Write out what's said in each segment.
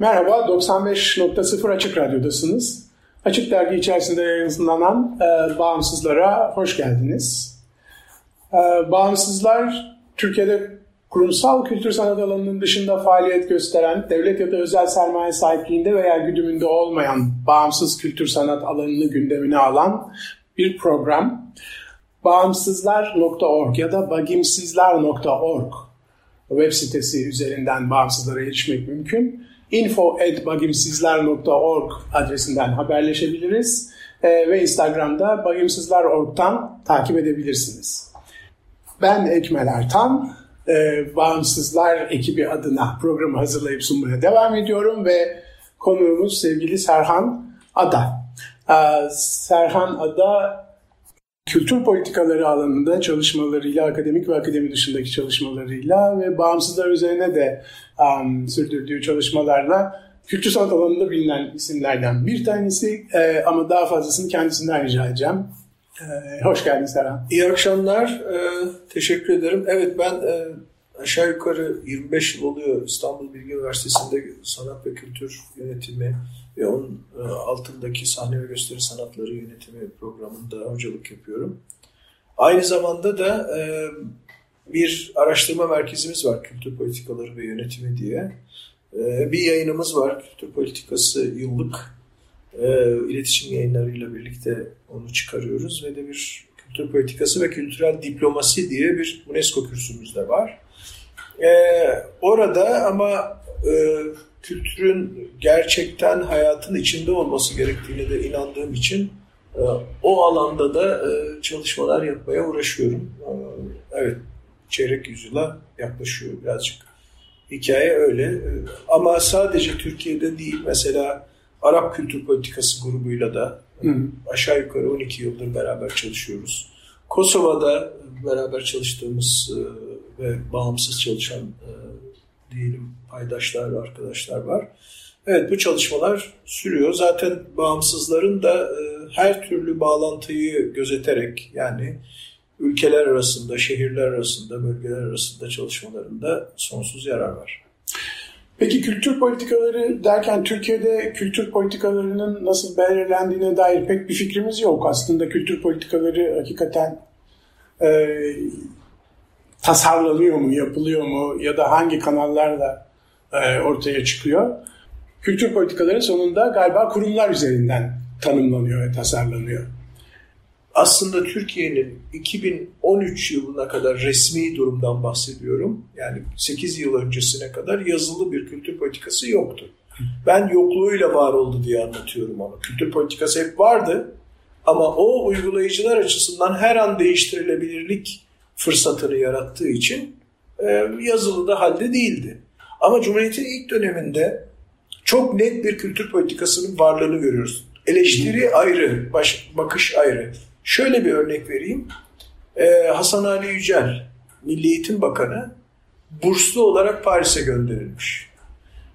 Merhaba, 95.0 Açık Radyo'dasınız. Açık Dergi içerisinde yayınlanan e, Bağımsızlara hoş geldiniz. E, Bağımsızlar, Türkiye'de kurumsal kültür sanat alanının dışında faaliyet gösteren, devlet ya da özel sermaye sahipliğinde veya güdümünde olmayan bağımsız kültür sanat alanını gündemine alan bir program. Bağımsızlar.org ya da bagimsizler.org web sitesi üzerinden bağımsızlara erişmek mümkün info.bagimsizler.org adresinden haberleşebiliriz e, ve Instagram'da bagimsizler.org'dan takip edebilirsiniz. Ben Ekmel Ertan, e, Bağımsızlar ekibi adına programı hazırlayıp sunmaya devam ediyorum ve konuğumuz sevgili Serhan Ada. E, Serhan Ada kültür politikaları alanında çalışmalarıyla, akademik ve akademi dışındaki çalışmalarıyla ve bağımsızlar üzerine de um, sürdürdüğü çalışmalarla kültür sanat alanında bilinen isimlerden bir tanesi e, ama daha fazlasını kendisinden rica edeceğim. E, hoş geldin Serhan. İyi akşamlar, e, teşekkür ederim. Evet ben e, aşağı yukarı 25 yıl oluyor İstanbul Bilgi Üniversitesi'nde sanat ve kültür yönetimi ve onun e, altındaki sahne ve gösteri sanatları yönetimi programında hocalık yapıyorum. Aynı zamanda da e, bir araştırma merkezimiz var kültür politikaları ve yönetimi diye. E, bir yayınımız var kültür politikası yıllık iletişim yayınlarıyla birlikte onu çıkarıyoruz ve de bir kültür politikası ve kültürel diplomasi diye bir UNESCO kürsümüz de var. Orada ama kültürün gerçekten hayatın içinde olması gerektiğine de inandığım için e, o alanda da e, çalışmalar yapmaya uğraşıyorum. E, evet, çeyrek yüzyıla yaklaşıyor birazcık. Hikaye öyle. Ama sadece Türkiye'de değil, mesela Arap Kültür Politikası grubuyla da Hı. aşağı yukarı 12 yıldır beraber çalışıyoruz. Kosova'da beraber çalıştığımız ve bağımsız çalışan diyelim paydaşlar ve arkadaşlar var. Evet bu çalışmalar sürüyor. Zaten bağımsızların da e, her türlü bağlantıyı gözeterek yani ülkeler arasında, şehirler arasında, bölgeler arasında çalışmalarında sonsuz yarar var. Peki kültür politikaları derken Türkiye'de kültür politikalarının nasıl belirlendiğine dair pek bir fikrimiz yok. Aslında kültür politikaları hakikaten e, tasarlanıyor mu, yapılıyor mu ya da hangi kanallarla e, ortaya çıkıyor. Kültür politikaları sonunda galiba kurumlar üzerinden tanımlanıyor ve tasarlanıyor. Aslında Türkiye'nin 2013 yılına kadar resmi durumdan bahsediyorum. Yani 8 yıl öncesine kadar yazılı bir kültür politikası yoktu. Ben yokluğuyla var oldu diye anlatıyorum onu. Kültür politikası hep vardı ama o uygulayıcılar açısından her an değiştirilebilirlik fırsatını yarattığı için e, yazılı da halde değildi. Ama Cumhuriyet'in ilk döneminde çok net bir kültür politikasının varlığını görüyoruz. Eleştiri ayrı, baş, bakış ayrı. Şöyle bir örnek vereyim. Ee, Hasan Ali Yücel, Milli Eğitim Bakanı, burslu olarak Paris'e gönderilmiş.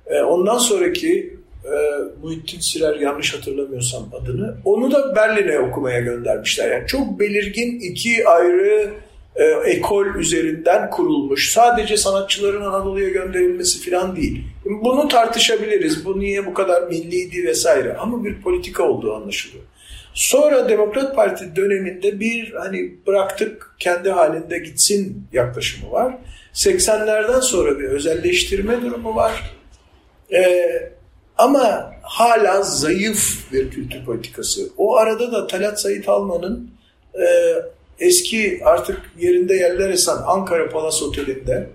Ee, ondan sonraki e, Muhittin Sirer yanlış hatırlamıyorsam adını, onu da Berlin'e okumaya göndermişler. Yani çok belirgin iki ayrı e, ekol üzerinden kurulmuş. Sadece sanatçıların Anadolu'ya gönderilmesi falan değil. Bunu tartışabiliriz. Bu niye bu kadar milliydi vesaire. Ama bir politika olduğu anlaşılıyor. Sonra Demokrat Parti döneminde bir hani bıraktık kendi halinde gitsin yaklaşımı var. 80'lerden sonra bir özelleştirme durumu var. Ee, ama hala zayıf bir kültür politikası. O arada da Talat Sait Alman'ın e, eski artık yerinde yerler esen Ankara Palas Oteli'nde,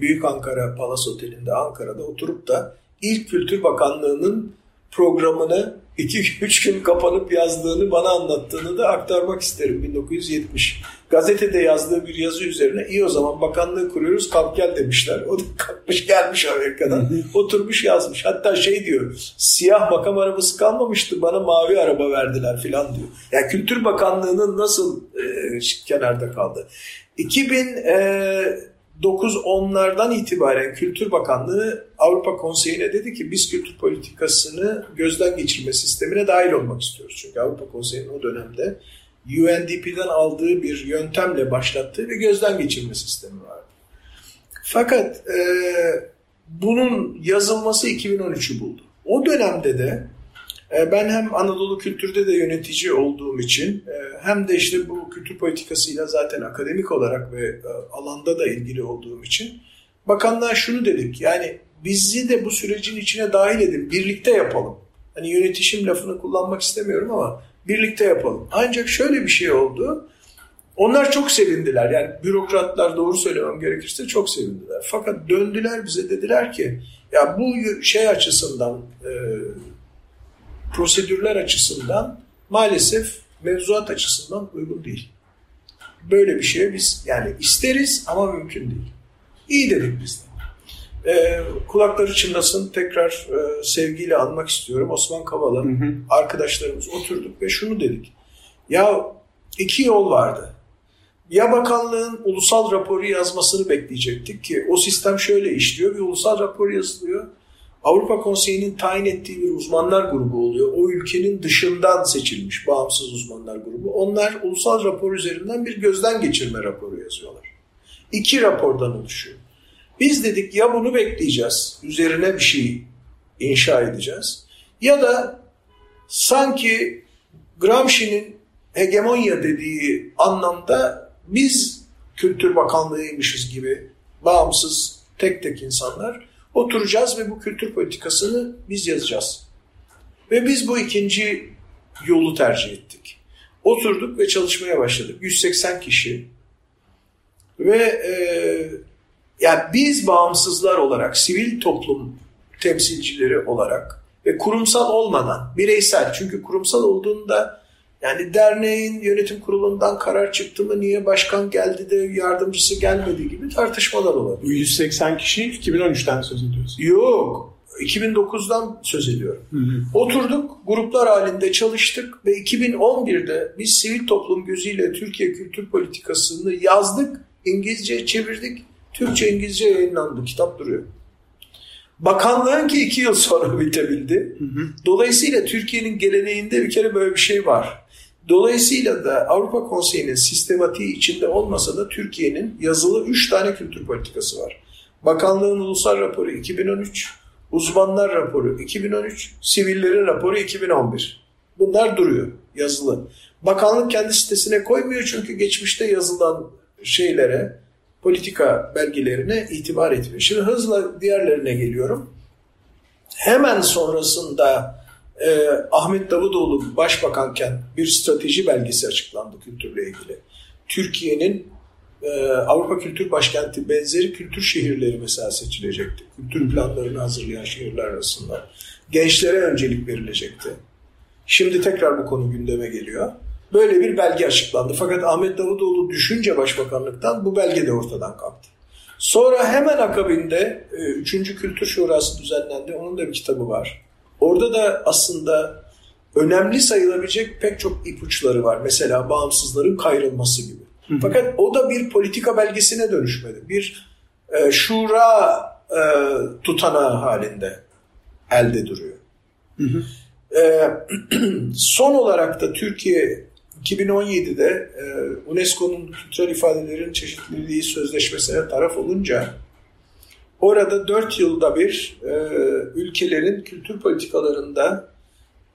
Büyük Ankara Palas Oteli'nde Ankara'da oturup da İlk Kültür Bakanlığı'nın programını iki üç gün kapanıp yazdığını bana anlattığını da aktarmak isterim 1970. Gazetede yazdığı bir yazı üzerine iyi o zaman bakanlığı kuruyoruz kalk gel demişler. O da kalkmış gelmiş Amerika'dan oturmuş yazmış. Hatta şey diyor siyah makam arabası kalmamıştı bana mavi araba verdiler filan diyor. Yani Kültür Bakanlığı'nın nasıl e, kenarda kaldı. 2000 e, 9-10'lardan itibaren Kültür Bakanlığı Avrupa Konseyi'ne dedi ki biz kültür politikasını gözden geçirme sistemine dahil olmak istiyoruz. Çünkü Avrupa Konseyi'nin o dönemde UNDP'den aldığı bir yöntemle başlattığı bir gözden geçirme sistemi vardı. Fakat e, bunun yazılması 2013'ü buldu. O dönemde de ben hem Anadolu kültürde de yönetici olduğum için e, hem de işte bu kültür politikasıyla zaten akademik olarak ve e, alanda da ilgili olduğum için bakanlığa şunu dedik yani bizi de bu sürecin içine dahil edin birlikte yapalım. Hani yönetişim lafını kullanmak istemiyorum ama birlikte yapalım. Ancak şöyle bir şey oldu. Onlar çok sevindiler. Yani bürokratlar doğru söylemem gerekirse çok sevindiler. Fakat döndüler bize dediler ki ya bu şey açısından prosedürler açısından maalesef mevzuat açısından uygun değil. Böyle bir şeye biz yani isteriz ama mümkün değil. İyi dedik biz de. E, kulakları çınlasın tekrar e, sevgiyle anmak istiyorum. Osman Kavala hı hı. arkadaşlarımız oturduk ve şunu dedik. Ya iki yol vardı. Ya bakanlığın ulusal raporu yazmasını bekleyecektik ki o sistem şöyle işliyor. Bir ulusal rapor yazılıyor. Avrupa Konseyi'nin tayin ettiği bir uzmanlar grubu oluyor. O ülkenin dışından seçilmiş bağımsız uzmanlar grubu. Onlar ulusal rapor üzerinden bir gözden geçirme raporu yazıyorlar. İki rapordan oluşuyor. Biz dedik ya bunu bekleyeceğiz, üzerine bir şey inşa edeceğiz. Ya da sanki Gramsci'nin hegemonya dediği anlamda biz Kültür Bakanlığı'ymışız gibi bağımsız tek tek insanlar Oturacağız ve bu kültür politikasını biz yazacağız. Ve biz bu ikinci yolu tercih ettik. Oturduk ve çalışmaya başladık. 180 kişi. Ve e, yani biz bağımsızlar olarak, sivil toplum temsilcileri olarak ve kurumsal olmadan, bireysel çünkü kurumsal olduğunda yani derneğin yönetim kurulundan karar çıktı mı niye başkan geldi de yardımcısı gelmedi gibi tartışmalar olabilir. Bu 180 kişi 2013'ten söz ediyoruz. Yok. 2009'dan söz ediyorum. Hı hı. Oturduk, gruplar halinde çalıştık ve 2011'de biz sivil toplum gözüyle Türkiye kültür politikasını yazdık, İngilizce çevirdik, Türkçe İngilizce yayınlandı, kitap duruyor. Bakanlığın ki iki yıl sonra bitebildi. Hı hı. Dolayısıyla Türkiye'nin geleneğinde bir kere böyle bir şey var. Dolayısıyla da Avrupa Konseyi'nin sistematiği içinde olmasa da Türkiye'nin yazılı 3 tane kültür politikası var. Bakanlığın Ulusal Raporu 2013, Uzmanlar Raporu 2013, Sivillerin Raporu 2011. Bunlar duruyor yazılı. Bakanlık kendi sitesine koymuyor çünkü geçmişte yazılan şeylere, politika belgelerine itibar etmiyor. Şimdi hızla diğerlerine geliyorum. Hemen sonrasında e, Ahmet Davutoğlu başbakanken bir strateji belgesi açıklandı kültürle ilgili. Türkiye'nin e, Avrupa Kültür Başkenti benzeri kültür şehirleri mesela seçilecekti. Kültür planlarını hazırlayan şehirler arasında. Gençlere öncelik verilecekti. Şimdi tekrar bu konu gündeme geliyor. Böyle bir belge açıklandı. Fakat Ahmet Davutoğlu düşünce başbakanlıktan bu belge de ortadan kalktı. Sonra hemen akabinde 3. E, kültür Şurası düzenlendi. Onun da bir kitabı var. Orada da aslında önemli sayılabilecek pek çok ipuçları var. Mesela bağımsızların kayrılması gibi. Hı hı. Fakat o da bir politika belgesine dönüşmedi. Bir e, şura e, tutanağı halinde elde duruyor. Hı hı. E, son olarak da Türkiye 2017'de e, UNESCO'nun kültürel ifadelerin çeşitliliği sözleşmesine taraf olunca Orada dört yılda bir e, ülkelerin kültür politikalarında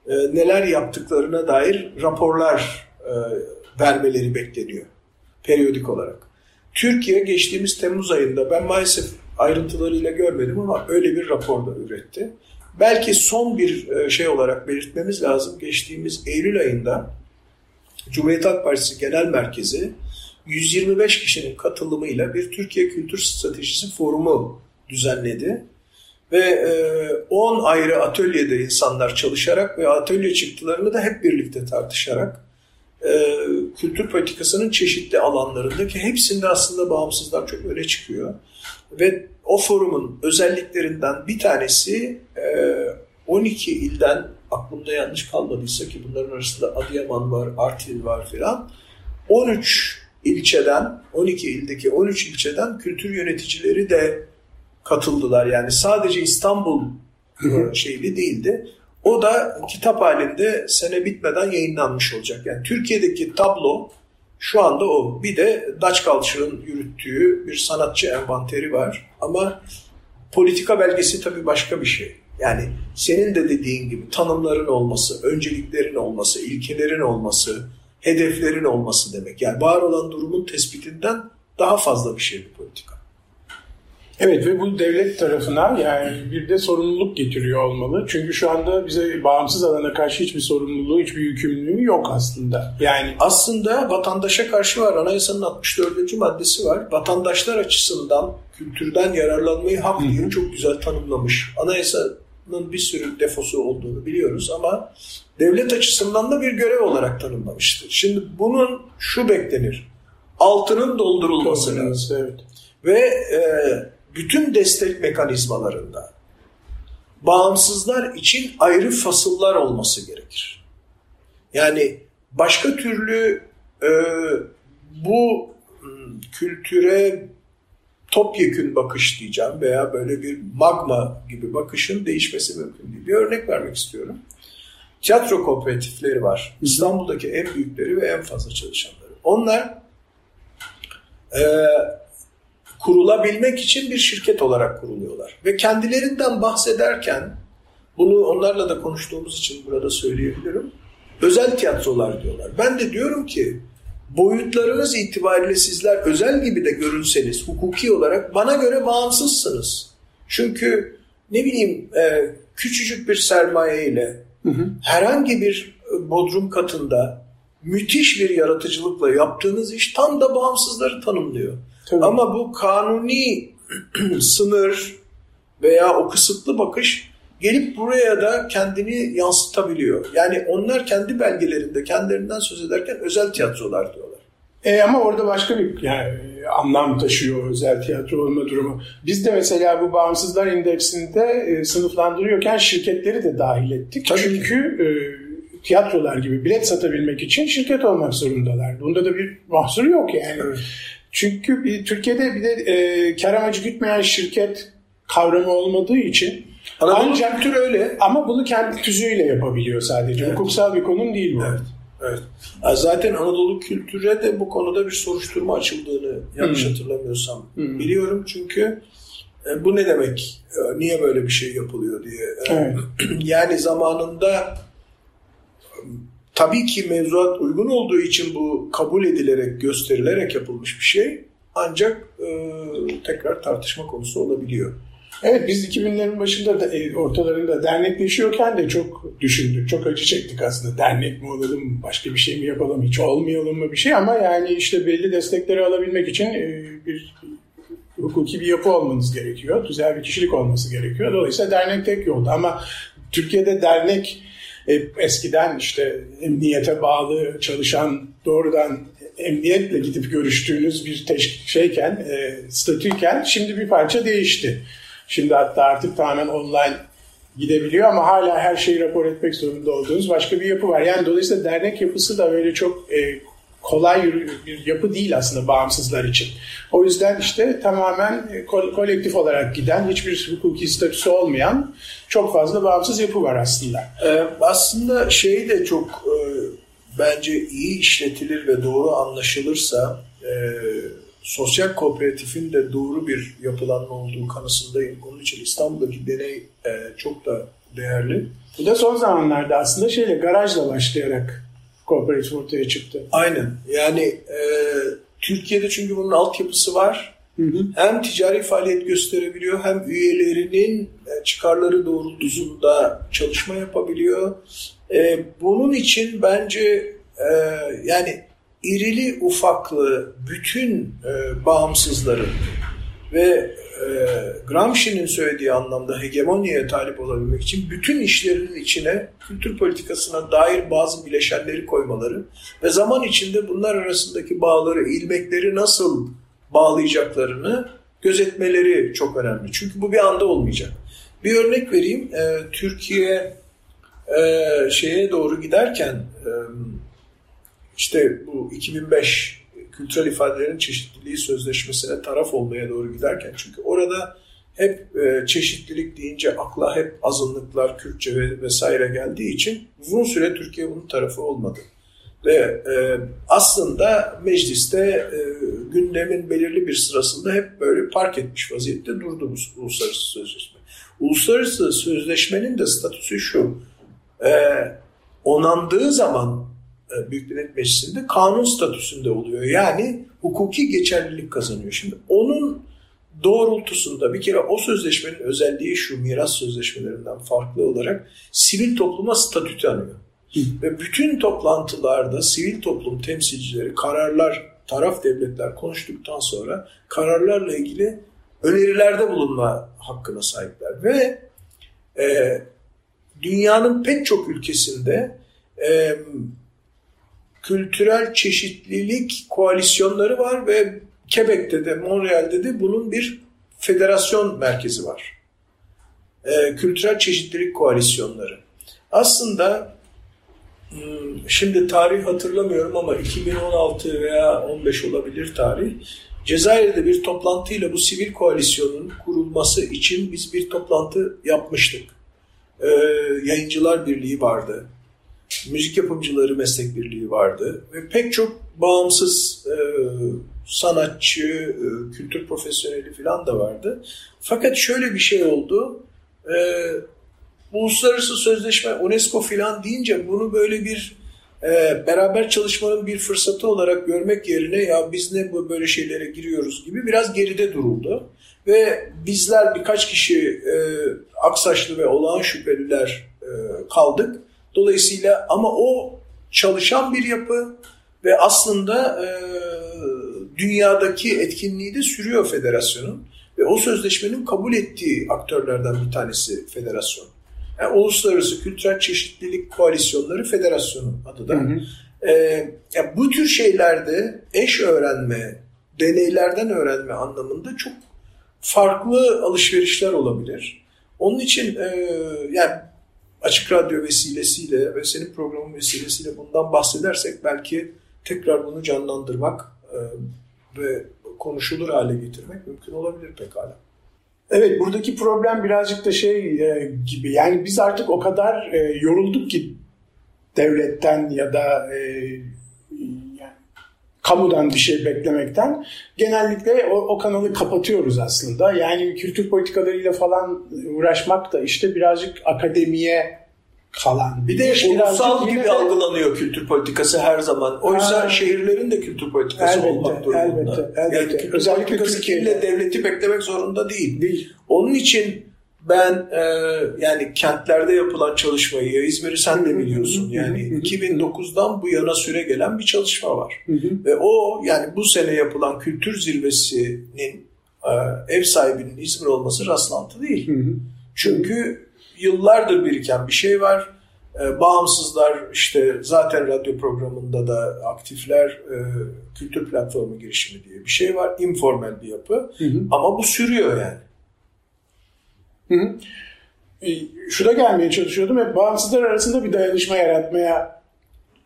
e, neler yaptıklarına dair raporlar e, vermeleri bekleniyor periyodik olarak. Türkiye geçtiğimiz Temmuz ayında ben maalesef ayrıntılarıyla görmedim ama öyle bir rapor da üretti. Belki son bir e, şey olarak belirtmemiz lazım. Geçtiğimiz Eylül ayında Cumhuriyet Halk Partisi Genel Merkezi 125 kişinin katılımıyla bir Türkiye Kültür Stratejisi Forumu düzenledi. ve 10 ayrı atölyede insanlar çalışarak ve atölye çıktılarını da hep birlikte tartışarak kültür politikasının çeşitli alanlarındaki hepsinde aslında bağımsızlar çok öne çıkıyor. Ve o forumun özelliklerinden bir tanesi 12 ilden aklımda yanlış kalmadıysa ki bunların arasında Adıyaman var, Artvin var filan 13 ilçeden, 12 ildeki 13 ilçeden kültür yöneticileri de katıldılar. Yani sadece İstanbul şeyli değildi. O da kitap halinde sene bitmeden yayınlanmış olacak. Yani Türkiye'deki tablo şu anda o. Bir de Dutch Culture'ın yürüttüğü bir sanatçı envanteri var. Ama politika belgesi tabii başka bir şey. Yani senin de dediğin gibi tanımların olması, önceliklerin olması, ilkelerin olması, hedeflerin olması demek. Yani var olan durumun tespitinden daha fazla bir şey politika. Evet ve bu devlet tarafına yani bir de sorumluluk getiriyor olmalı. Çünkü şu anda bize bağımsız alana karşı hiçbir sorumluluğu, hiçbir yükümlülüğü yok aslında. Yani aslında vatandaşa karşı var. Anayasanın 64. maddesi var. Vatandaşlar açısından kültürden yararlanmayı hak diye çok güzel tanımlamış. Anayasanın bir sürü defosu olduğunu biliyoruz ama devlet açısından da bir görev olarak tanımlamıştır. Şimdi bunun şu beklenir. Altının doldurulması lazım. Evet. Ve e, bütün destek mekanizmalarında bağımsızlar için ayrı fasıllar olması gerekir. Yani başka türlü e, bu hmm, kültüre topyekün bakış diyeceğim veya böyle bir magma gibi bakışın değişmesi mümkün değil. Bir örnek vermek istiyorum. Tiyatro kooperatifleri var. İstanbul'daki en büyükleri ve en fazla çalışanları. Onlar e, kurulabilmek için bir şirket olarak kuruluyorlar. Ve kendilerinden bahsederken bunu onlarla da konuştuğumuz için burada söyleyebilirim. Özel tiyatrolar diyorlar. Ben de diyorum ki boyutlarınız itibariyle sizler özel gibi de görünseniz hukuki olarak bana göre bağımsızsınız. Çünkü ne bileyim e, küçücük bir sermaye ile herhangi bir bodrum katında müthiş bir yaratıcılıkla yaptığınız iş tam da bağımsızları tanımlıyor. Tabii. Ama bu kanuni sınır veya o kısıtlı bakış gelip buraya da kendini yansıtabiliyor. Yani onlar kendi belgelerinde kendilerinden söz ederken özel tiyatrolar diyorlar. E ama orada başka bir yani, anlam taşıyor özel tiyatro olma durumu. Biz de mesela bu bağımsızlar indeksinde e, sınıflandırıyorken şirketleri de dahil ettik. Tabii Çünkü e, tiyatrolar gibi bilet satabilmek için şirket olmak zorundalar. Bunda da bir mahsur yok yani. Evet. Çünkü bir, Türkiye'de bir de e, kar amacı gütmeyen şirket kavramı olmadığı için Anadolu ancak tür öyle. Ama bunu kendi tüzüğüyle yapabiliyor sadece. Evet. Hukuksal bir konum değil bu. Evet. Evet. Zaten Anadolu kültüre de bu konuda bir soruşturma açıldığını yanlış hmm. hatırlamıyorsam hmm. biliyorum. Çünkü e, bu ne demek? E, niye böyle bir şey yapılıyor diye. E, evet. yani zamanında Tabii ki mevzuat uygun olduğu için bu kabul edilerek, gösterilerek yapılmış bir şey. Ancak e, tekrar tartışma konusu olabiliyor. Evet biz 2000'lerin başında da, e, ortalarında dernekleşiyorken de çok düşündük. Çok acı çektik aslında. Dernek mi olalım, başka bir şey mi yapalım, hiç olmayalım mı bir şey. Ama yani işte belli destekleri alabilmek için e, bir hukuki bir yapı olmanız gerekiyor. Güzel bir kişilik olması gerekiyor. Dolayısıyla dernek tek yolda. Ama Türkiye'de dernek eskiden işte emniyete bağlı çalışan doğrudan emniyetle gidip görüştüğünüz bir teş- şeyken, e, statüyken şimdi bir parça değişti. Şimdi hatta artık tamamen online gidebiliyor ama hala her şeyi rapor etmek zorunda olduğunuz başka bir yapı var. Yani dolayısıyla dernek yapısı da böyle çok e, kolay bir yapı değil aslında bağımsızlar için. O yüzden işte tamamen e, kolektif olarak giden, hiçbir hukuki statüsü olmayan çok fazla bağımsız yapı var aslında. Ee, aslında şey de çok e, bence iyi işletilir ve doğru anlaşılırsa e, sosyal kooperatifin de doğru bir yapılanma olduğu kanısındayım. Onun için İstanbul'daki deney e, çok da değerli. Bu da son zamanlarda aslında şeyle garajla başlayarak kooperatif ortaya çıktı. Aynen. Yani e, Türkiye'de çünkü bunun altyapısı var. Hı hı. Hem ticari faaliyet gösterebiliyor hem üyelerinin e, çıkarları doğrultusunda çalışma yapabiliyor. E, bunun için bence e, yani irili ufaklı bütün e, bağımsızların ve e, Gramsci'nin söylediği anlamda hegemonyaya talip olabilmek için bütün işlerinin içine kültür politikasına dair bazı bileşenleri koymaları ve zaman içinde bunlar arasındaki bağları, ilmekleri nasıl bağlayacaklarını gözetmeleri çok önemli. Çünkü bu bir anda olmayacak. Bir örnek vereyim. E, Türkiye e, şeye doğru giderken işte bu 2005 kültürel ifadelerin çeşitliliği sözleşmesine taraf olmaya doğru giderken çünkü orada hep e, çeşitlilik deyince akla hep azınlıklar, Kürtçe ve vesaire geldiği için uzun süre Türkiye bunun tarafı olmadı. Ve e, aslında mecliste e, gündemin belirli bir sırasında hep böyle park etmiş vaziyette durdu bu uluslararası sözleşme. Uluslararası sözleşmenin de statüsü şu, e, onandığı zaman Büyük Millet Meclisi'nde kanun statüsünde oluyor. Yani hukuki geçerlilik kazanıyor. Şimdi onun doğrultusunda bir kere o sözleşmenin özelliği şu miras sözleşmelerinden farklı olarak sivil topluma statü tanıyor. Ve bütün toplantılarda sivil toplum temsilcileri kararlar, taraf devletler konuştuktan sonra kararlarla ilgili önerilerde bulunma hakkına sahipler. Ve e, dünyanın pek çok ülkesinde e, kültürel çeşitlilik koalisyonları var ve Quebec'te de Montreal'de de bunun bir federasyon merkezi var. E, kültürel çeşitlilik koalisyonları. Aslında hmm, şimdi tarih hatırlamıyorum ama 2016 veya 15 olabilir tarih. Cezayir'de bir toplantıyla bu sivil koalisyonun kurulması için biz bir toplantı yapmıştık. Ee, yayıncılar Birliği vardı müzik yapımcıları meslek birliği vardı ve pek çok bağımsız e, sanatçı, e, kültür profesyoneli falan da vardı. Fakat şöyle bir şey oldu. E, uluslararası sözleşme UNESCO falan deyince bunu böyle bir e, beraber çalışmanın bir fırsatı olarak görmek yerine ya biz ne bu böyle şeylere giriyoruz gibi biraz geride duruldu. Ve bizler birkaç kişi e, aksaçlı ve olağan şüpheliler e, kaldık Dolayısıyla ama o çalışan bir yapı ve aslında e, dünyadaki etkinliği de sürüyor federasyonun. Ve o sözleşmenin kabul ettiği aktörlerden bir tanesi federasyon. Yani Uluslararası Kültürel Çeşitlilik Koalisyonları Federasyonu adı da. Hı hı. E, yani bu tür şeylerde eş öğrenme, deneylerden öğrenme anlamında çok farklı alışverişler olabilir. Onun için e, yani Açık Radyo vesilesiyle ve senin programın vesilesiyle bundan bahsedersek belki tekrar bunu canlandırmak e, ve konuşulur hale getirmek mümkün olabilir pekala. Evet buradaki problem birazcık da şey e, gibi yani biz artık o kadar e, yorulduk ki devletten ya da e, kamudan bir şey beklemekten genellikle o, o kanalı kapatıyoruz aslında. Yani kültür politikalarıyla falan uğraşmak da işte birazcık akademiye kalan. Bir de ulusal gibi de... algılanıyor kültür politikası her zaman. Oysa ha. şehirlerin de kültür politikası elbette, olmak durumunda. Elbette, elbette. Yani kültür Özellikle politikası ille devleti beklemek zorunda değil. değil. Onun için ben e, yani kentlerde yapılan çalışmayı, İzmir'i sen de biliyorsun. Yani 2009'dan bu yana süre gelen bir çalışma var. Ve o yani bu sene yapılan kültür zirvesinin e, ev sahibinin İzmir olması rastlantı değil. Çünkü yıllardır biriken bir şey var. E, bağımsızlar işte zaten radyo programında da aktifler e, kültür platformu girişimi diye bir şey var. Informal bir yapı hı hı. ama bu sürüyor yani. Hı hı. E, şurada gelmeye çalışıyordum. Hep bağımsızlar arasında bir dayanışma yaratmaya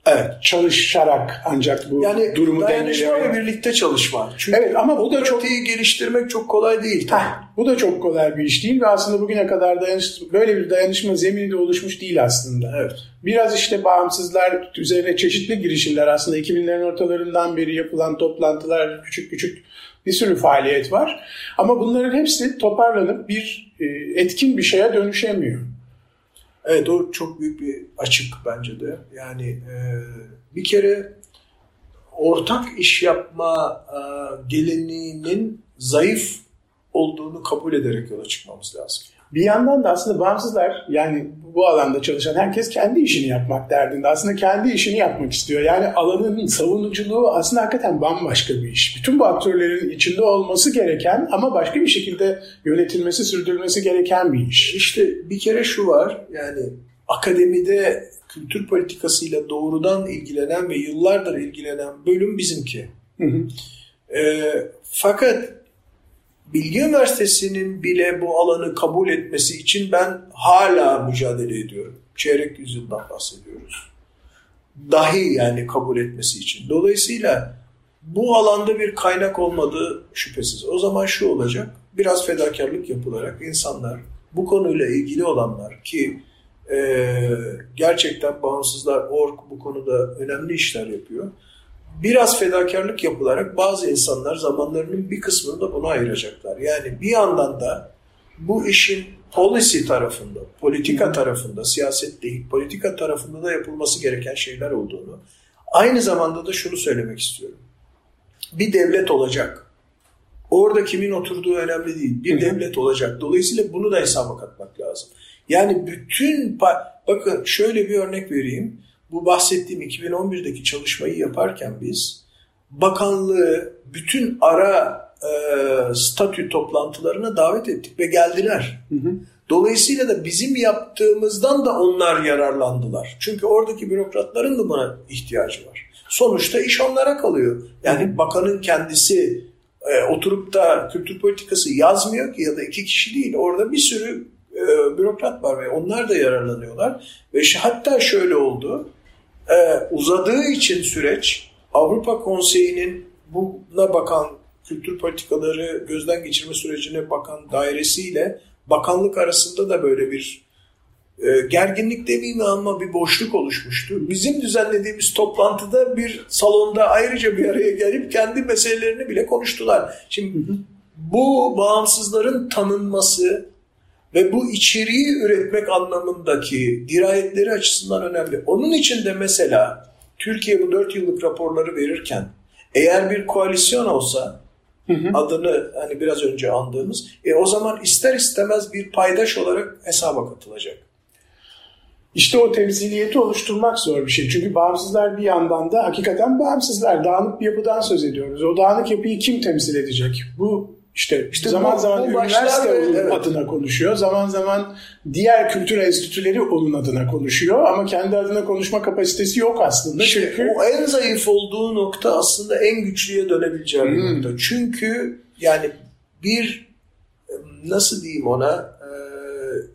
Evet. Çalışarak ancak bu yani durumu dayanışma ve birlikte çalışma. Çünkü evet ama bu da çok geliştirmek çok kolay değil. Heh, bu da çok kolay bir iş değil ve aslında bugüne kadar dayanış, böyle bir dayanışma zemini de oluşmuş değil aslında. Evet. Biraz işte bağımsızlar üzerine çeşitli girişimler aslında 2000'lerin ortalarından beri yapılan toplantılar, küçük küçük bir sürü faaliyet var. Ama bunların hepsi toparlanıp bir e, etkin bir şeye dönüşemiyor. Evet o çok büyük bir açık bence de. Yani e, bir kere ortak iş yapma e, geleneğinin zayıf olduğunu kabul ederek yola çıkmamız lazım. Bir yandan da aslında bağımsızlar yani bu alanda çalışan herkes kendi işini yapmak derdinde. Aslında kendi işini yapmak istiyor. Yani alanın savunuculuğu aslında hakikaten bambaşka bir iş. Bütün bu aktörlerin içinde olması gereken ama başka bir şekilde yönetilmesi, sürdürülmesi gereken bir iş. İşte bir kere şu var yani akademide kültür politikasıyla doğrudan ilgilenen ve yıllardır ilgilenen bölüm bizimki. Hı hı. E, fakat Bilgi Üniversitesi'nin bile bu alanı kabul etmesi için ben hala mücadele ediyorum. Çeyrek yüzyıldan bahsediyoruz. Dahi yani kabul etmesi için. Dolayısıyla bu alanda bir kaynak olmadığı şüphesiz. O zaman şu olacak, biraz fedakarlık yapılarak insanlar, bu konuyla ilgili olanlar ki e, gerçekten bağımsızlar org bu konuda önemli işler yapıyor biraz fedakarlık yapılarak bazı insanlar zamanlarının bir kısmını da buna ayıracaklar. Yani bir yandan da bu işin policy tarafında, politika tarafında, siyaset değil, politika tarafında da yapılması gereken şeyler olduğunu, aynı zamanda da şunu söylemek istiyorum. Bir devlet olacak. Orada kimin oturduğu önemli değil. Bir devlet olacak. Dolayısıyla bunu da hesaba katmak lazım. Yani bütün, bakın şöyle bir örnek vereyim bu bahsettiğim 2011'deki çalışmayı yaparken biz bakanlığı bütün ara e, statü toplantılarına davet ettik ve geldiler. Hı hı. Dolayısıyla da bizim yaptığımızdan da onlar yararlandılar. Çünkü oradaki bürokratların da buna ihtiyacı var. Sonuçta iş onlara kalıyor. Yani bakanın kendisi e, oturup da kültür politikası yazmıyor ki ya da iki kişi değil. Orada bir sürü e, bürokrat var ve onlar da yararlanıyorlar. Ve hatta şöyle oldu e, uzadığı için süreç Avrupa Konseyi'nin buna bakan kültür politikaları gözden geçirme sürecine bakan dairesiyle bakanlık arasında da böyle bir e, gerginlik demeyeyim ama bir boşluk oluşmuştu. Bizim düzenlediğimiz toplantıda bir salonda ayrıca bir araya gelip kendi meselelerini bile konuştular. Şimdi bu bağımsızların tanınması ve bu içeriği üretmek anlamındaki dirayetleri açısından önemli. Onun için de mesela Türkiye bu 4 yıllık raporları verirken eğer bir koalisyon olsa hı hı. adını hani biraz önce andığımız e, o zaman ister istemez bir paydaş olarak hesaba katılacak. İşte o temsiliyeti oluşturmak zor bir şey. Çünkü bağımsızlar bir yandan da hakikaten bağımsızlar. Dağınık bir yapıdan söz ediyoruz. O dağınık yapıyı kim temsil edecek? Bu işte, işte zaman bu, zaman bu üniversite onun evet. adına konuşuyor. Zaman zaman diğer kültür enstitüleri onun adına konuşuyor. Ama kendi adına konuşma kapasitesi yok aslında. İşte Çünkü o en zayıf olduğu nokta aslında en güçlüye dönebileceği hmm. nokta. Çünkü yani bir nasıl diyeyim ona e,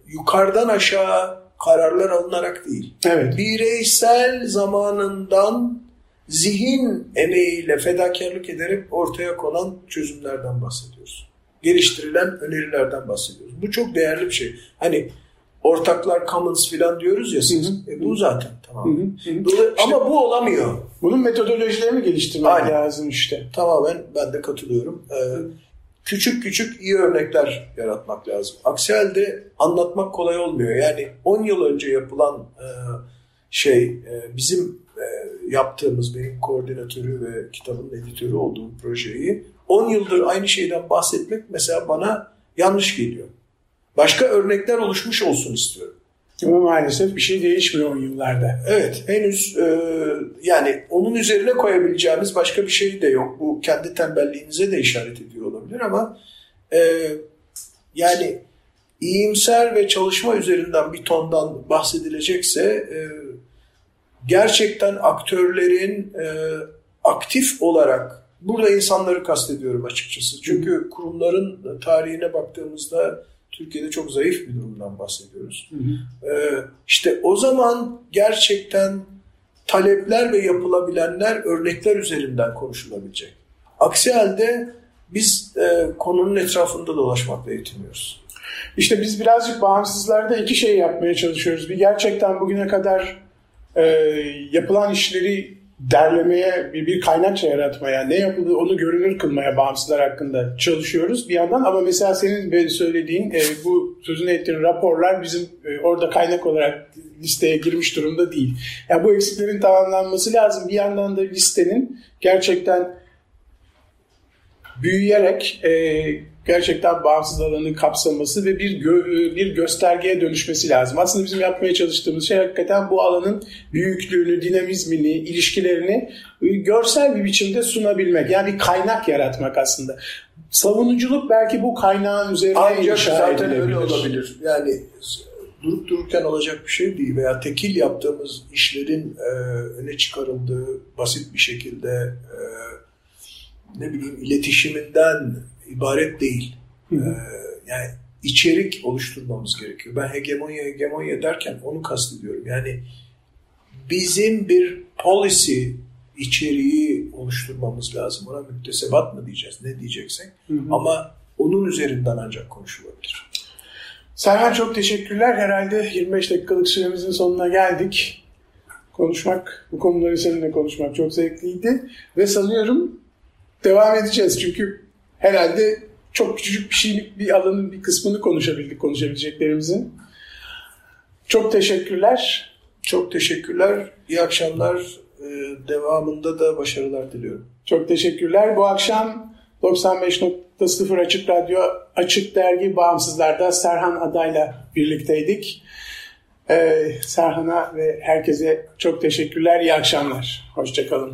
yukarıdan aşağı kararlar alınarak değil. Evet. Bireysel zamanından zihin emeğiyle fedakarlık ederek ortaya konan çözümlerden bahsediyoruz. Geliştirilen önerilerden bahsediyoruz. Bu çok değerli bir şey. Hani ortaklar commons filan diyoruz ya siz. Hı hı. E bu zaten tamam. Hı hı. Dolayı, işte, ama bu olamıyor. Bunun metodolojilerini geliştirmek Aynen. lazım işte. Tamamen ben de katılıyorum. Ee, küçük küçük iyi örnekler yaratmak lazım. Aksi halde anlatmak kolay olmuyor. Yani 10 yıl önce yapılan e, şey e, bizim yaptığımız benim koordinatörü ve kitabın editörü olduğum projeyi 10 yıldır aynı şeyden bahsetmek mesela bana yanlış geliyor. Başka örnekler oluşmuş olsun istiyorum. Ama maalesef bir şey değişmiyor 10 yıllarda. Evet henüz e, yani onun üzerine koyabileceğimiz başka bir şey de yok. Bu kendi tembelliğinize de işaret ediyor olabilir ama e, yani iyimser ve çalışma üzerinden bir tondan bahsedilecekse e, gerçekten aktörlerin e, aktif olarak burada insanları kastediyorum açıkçası. Çünkü kurumların tarihine baktığımızda Türkiye'de çok zayıf bir durumdan bahsediyoruz. Hı hı. E, işte o zaman gerçekten talepler ve yapılabilenler örnekler üzerinden konuşulabilecek. Aksi halde biz e, konunun etrafında dolaşmakla yetiniyoruz. İşte biz birazcık bağımsızlarda iki şey yapmaya çalışıyoruz. Bir gerçekten bugüne kadar e, yapılan işleri derlemeye, bir, bir kaynakça yaratmaya, ne yapıldığı onu görünür kılmaya bağımsızlar hakkında çalışıyoruz bir yandan. Ama mesela senin söylediğin e, bu sözünü ettiğin raporlar bizim e, orada kaynak olarak listeye girmiş durumda değil. Yani bu eksiklerin tamamlanması lazım. Bir yandan da listenin gerçekten büyüyerek e, gerçekten bağımsız alanın kapsaması ve bir gö- bir göstergeye dönüşmesi lazım. Aslında bizim yapmaya çalıştığımız şey hakikaten bu alanın büyüklüğünü, dinamizmini, ilişkilerini e, görsel bir biçimde sunabilmek. Yani bir kaynak yaratmak aslında. Savunuculuk belki bu kaynağın üzerine Ancak inşa zaten edilebilir. öyle olabilir. Yani durup dururken olacak bir şey değil veya tekil yaptığımız işlerin e, öne çıkarıldığı basit bir şekilde e, ne bileyim iletişiminden ibaret değil. E, yani içerik oluşturmamız gerekiyor. Ben hegemonya hegemonya derken onu kastediyorum. Yani bizim bir policy içeriği oluşturmamız lazım. Ona müktesebat mı diyeceğiz, ne diyeceksek. Ama onun üzerinden ancak konuşulabilir. Serhan çok teşekkürler. Herhalde 25 dakikalık süremizin sonuna geldik. Konuşmak, bu konuları seninle konuşmak çok zevkliydi. Ve sanıyorum devam edeceğiz. Çünkü herhalde çok küçücük bir şeylik bir alanın bir kısmını konuşabildik, konuşabileceklerimizin. Çok teşekkürler. Çok teşekkürler. İyi akşamlar. Ee, Devamında da başarılar diliyorum. Çok teşekkürler. Bu akşam 95.0 Açık Radyo, Açık Dergi Bağımsızlar'da Serhan Aday'la birlikteydik. Ee, Serhan'a ve herkese çok teşekkürler. İyi akşamlar. Hoşçakalın.